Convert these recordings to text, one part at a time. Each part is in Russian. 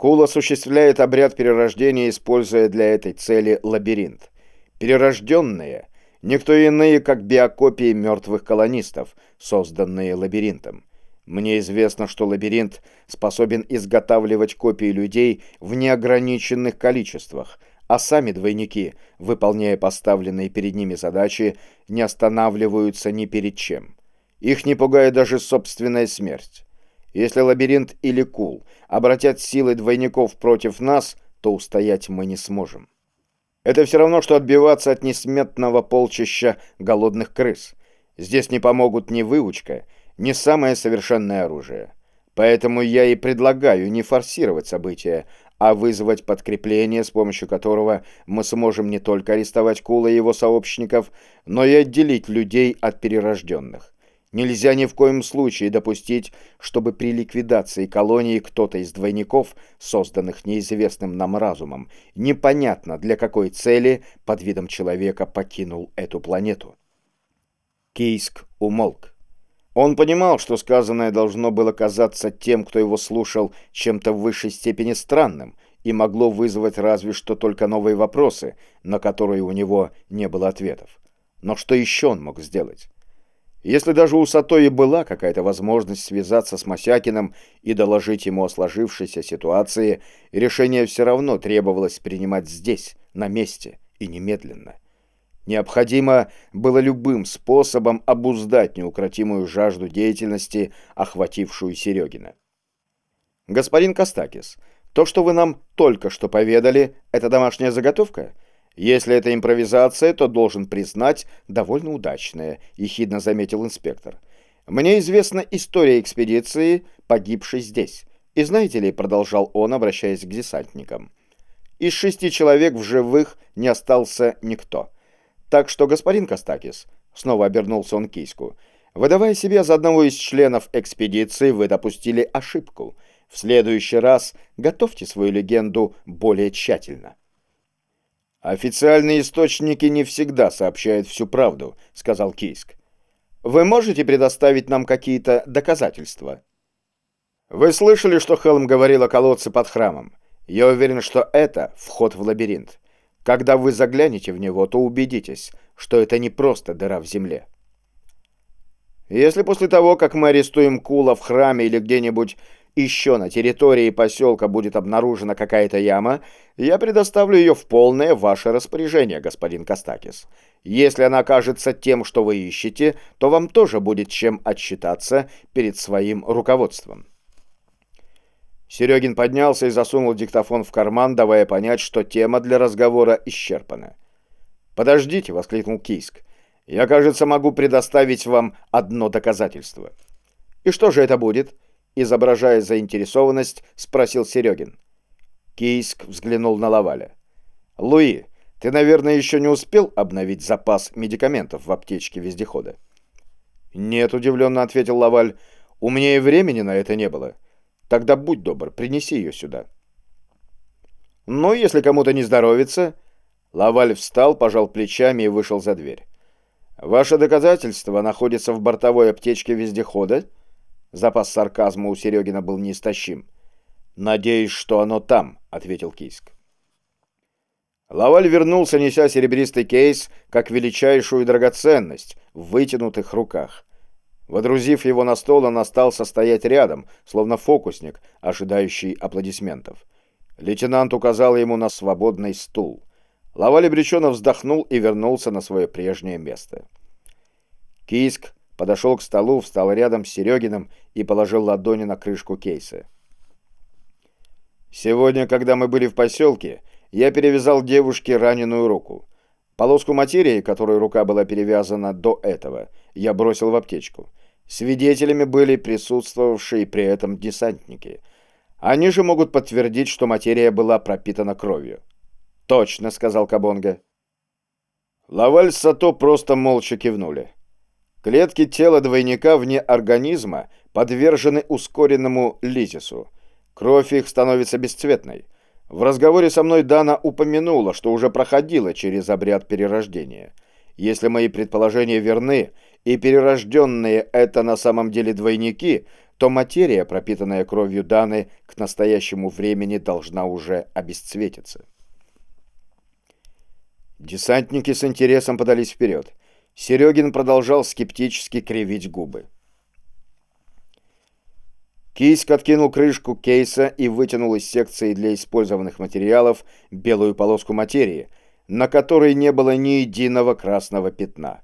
Кул осуществляет обряд перерождения, используя для этой цели лабиринт. Перерожденные — никто иные, как биокопии мертвых колонистов, созданные лабиринтом. Мне известно, что лабиринт способен изготавливать копии людей в неограниченных количествах, а сами двойники, выполняя поставленные перед ними задачи, не останавливаются ни перед чем. Их не пугает даже собственная смерть. Если лабиринт или кул обратят силы двойников против нас, то устоять мы не сможем. Это все равно, что отбиваться от несметного полчища голодных крыс. Здесь не помогут ни выучка, ни самое совершенное оружие. Поэтому я и предлагаю не форсировать события, а вызвать подкрепление, с помощью которого мы сможем не только арестовать Кула и его сообщников, но и отделить людей от перерожденных. Нельзя ни в коем случае допустить, чтобы при ликвидации колонии кто-то из двойников, созданных неизвестным нам разумом, непонятно для какой цели под видом человека покинул эту планету. Кейск умолк. Он понимал, что сказанное должно было казаться тем, кто его слушал, чем-то в высшей степени странным, и могло вызвать разве что только новые вопросы, на которые у него не было ответов. Но что еще он мог сделать? Если даже у Сатои была какая-то возможность связаться с Мосякиным и доложить ему о сложившейся ситуации, решение все равно требовалось принимать здесь, на месте и немедленно. Необходимо было любым способом обуздать неукротимую жажду деятельности, охватившую Серегина. «Господин Костакис, то, что вы нам только что поведали, это домашняя заготовка?» «Если это импровизация, то должен признать, довольно удачная», — ехидно заметил инспектор. «Мне известна история экспедиции, погибшей здесь. И знаете ли, — продолжал он, обращаясь к десантникам, — из шести человек в живых не остался никто. Так что, господин Костакис, — снова обернулся он Киську, — выдавая себя за одного из членов экспедиции, вы допустили ошибку. В следующий раз готовьте свою легенду более тщательно». «Официальные источники не всегда сообщают всю правду», — сказал Кийск. «Вы можете предоставить нам какие-то доказательства?» «Вы слышали, что Хелм говорил о колодце под храмом? Я уверен, что это вход в лабиринт. Когда вы заглянете в него, то убедитесь, что это не просто дыра в земле». Если после того, как мы арестуем Кула в храме или где-нибудь еще на территории поселка будет обнаружена какая-то яма, я предоставлю ее в полное ваше распоряжение, господин Костакис. Если она окажется тем, что вы ищете, то вам тоже будет чем отчитаться перед своим руководством. Серегин поднялся и засунул диктофон в карман, давая понять, что тема для разговора исчерпана. «Подождите», — воскликнул Кийск. «Я, кажется, могу предоставить вам одно доказательство». «И что же это будет?» Изображая заинтересованность, спросил Серегин. Кийск взглянул на Лаваля. «Луи, ты, наверное, еще не успел обновить запас медикаментов в аптечке вездехода?» «Нет», — удивленно ответил Лаваль. «У меня и времени на это не было. Тогда будь добр, принеси ее сюда». «Ну, если кому-то не здоровится...» Лаваль встал, пожал плечами и вышел за дверь. «Ваше доказательство находится в бортовой аптечке вездехода?» Запас сарказма у Серегина был неистощим. «Надеюсь, что оно там», — ответил Кийск. Лаваль вернулся, неся серебристый кейс, как величайшую драгоценность, в вытянутых руках. Водрузив его на стол, он остался стоять рядом, словно фокусник, ожидающий аплодисментов. Лейтенант указал ему на свободный стул. Лаваль обреченно вздохнул и вернулся на свое прежнее место. Кийск подошел к столу, встал рядом с Серегиным и положил ладони на крышку кейса. «Сегодня, когда мы были в поселке, я перевязал девушке раненую руку. Полоску материи, которой рука была перевязана до этого, я бросил в аптечку. Свидетелями были присутствовавшие при этом десантники. Они же могут подтвердить, что материя была пропитана кровью». «Точно», — сказал Кабонга. Лаваль с Сато просто молча кивнули. Клетки тела двойника вне организма подвержены ускоренному лизису. Кровь их становится бесцветной. В разговоре со мной Дана упомянула, что уже проходила через обряд перерождения. Если мои предположения верны, и перерожденные это на самом деле двойники, то материя, пропитанная кровью Даны, к настоящему времени должна уже обесцветиться. Десантники с интересом подались вперед. Серегин продолжал скептически кривить губы. Кийск откинул крышку кейса и вытянул из секции для использованных материалов белую полоску материи, на которой не было ни единого красного пятна.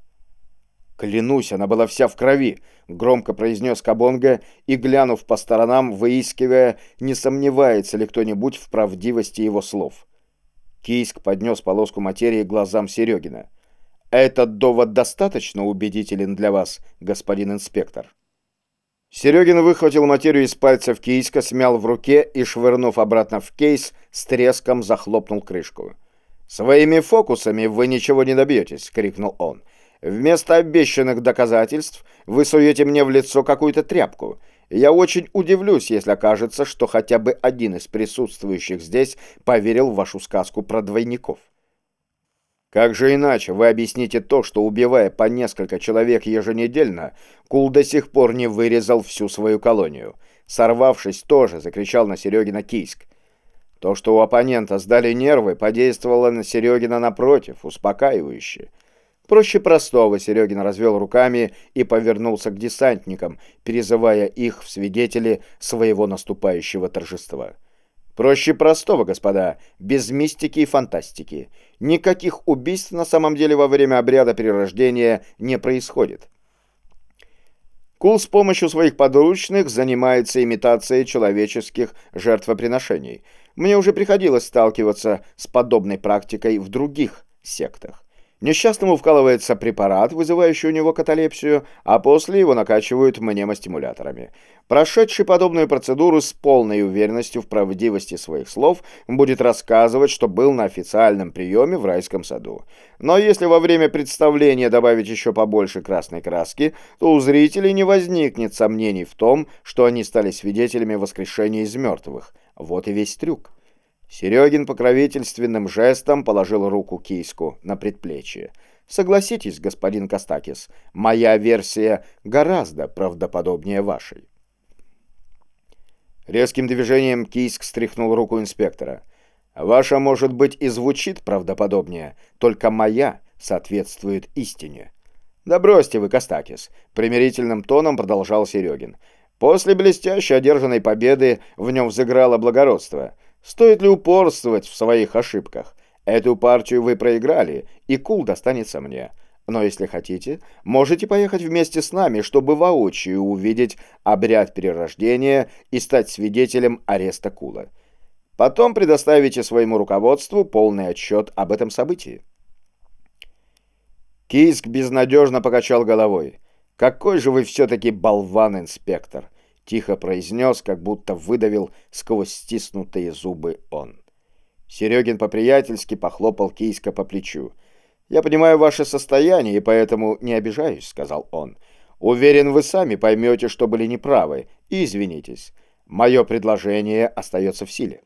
«Клянусь, она была вся в крови», — громко произнес Кабонга и, глянув по сторонам, выискивая, не сомневается ли кто-нибудь в правдивости его слов. Кийск поднес полоску материи глазам Серегина. «Этот довод достаточно убедителен для вас, господин инспектор?» Серегин выхватил материю из пальцев Кийска, смял в руке и, швырнув обратно в кейс, с треском захлопнул крышку. «Своими фокусами вы ничего не добьетесь!» — крикнул он. Вместо обещанных доказательств вы суете мне в лицо какую-то тряпку. Я очень удивлюсь, если окажется, что хотя бы один из присутствующих здесь поверил в вашу сказку про двойников. Как же иначе вы объясните то, что, убивая по несколько человек еженедельно, Кул до сих пор не вырезал всю свою колонию? Сорвавшись, тоже закричал на Серегина Кийск. То, что у оппонента сдали нервы, подействовало на Серегина напротив, успокаивающе. Проще простого Серегин развел руками и повернулся к десантникам, перезывая их в свидетели своего наступающего торжества. Проще простого, господа, без мистики и фантастики. Никаких убийств на самом деле во время обряда перерождения не происходит. Кул с помощью своих подручных занимается имитацией человеческих жертвоприношений. Мне уже приходилось сталкиваться с подобной практикой в других сектах. Несчастному вкалывается препарат, вызывающий у него каталепсию, а после его накачивают мнемостимуляторами. Прошедший подобную процедуру с полной уверенностью в правдивости своих слов будет рассказывать, что был на официальном приеме в райском саду. Но если во время представления добавить еще побольше красной краски, то у зрителей не возникнет сомнений в том, что они стали свидетелями воскрешения из мертвых. Вот и весь трюк. Серегин покровительственным жестом положил руку Кийску на предплечье. «Согласитесь, господин Костакис, моя версия гораздо правдоподобнее вашей». Резким движением Кийск стряхнул руку инспектора. «Ваша, может быть, и звучит правдоподобнее, только моя соответствует истине». «Да бросьте вы, Костакис», — примирительным тоном продолжал Серегин. «После блестящей одержанной победы в нем взыграло благородство». Стоит ли упорствовать в своих ошибках? Эту партию вы проиграли, и кул достанется мне. Но если хотите, можете поехать вместе с нами, чтобы воочию увидеть обряд перерождения и стать свидетелем ареста кула. Потом предоставите своему руководству полный отчет об этом событии. Киск безнадежно покачал головой. «Какой же вы все-таки болван, инспектор! Тихо произнес, как будто выдавил сквозь стиснутые зубы он. Серегин по-приятельски похлопал Кийска по плечу. «Я понимаю ваше состояние, и поэтому не обижаюсь», — сказал он. «Уверен, вы сами поймете, что были неправы, и извинитесь. Мое предложение остается в силе».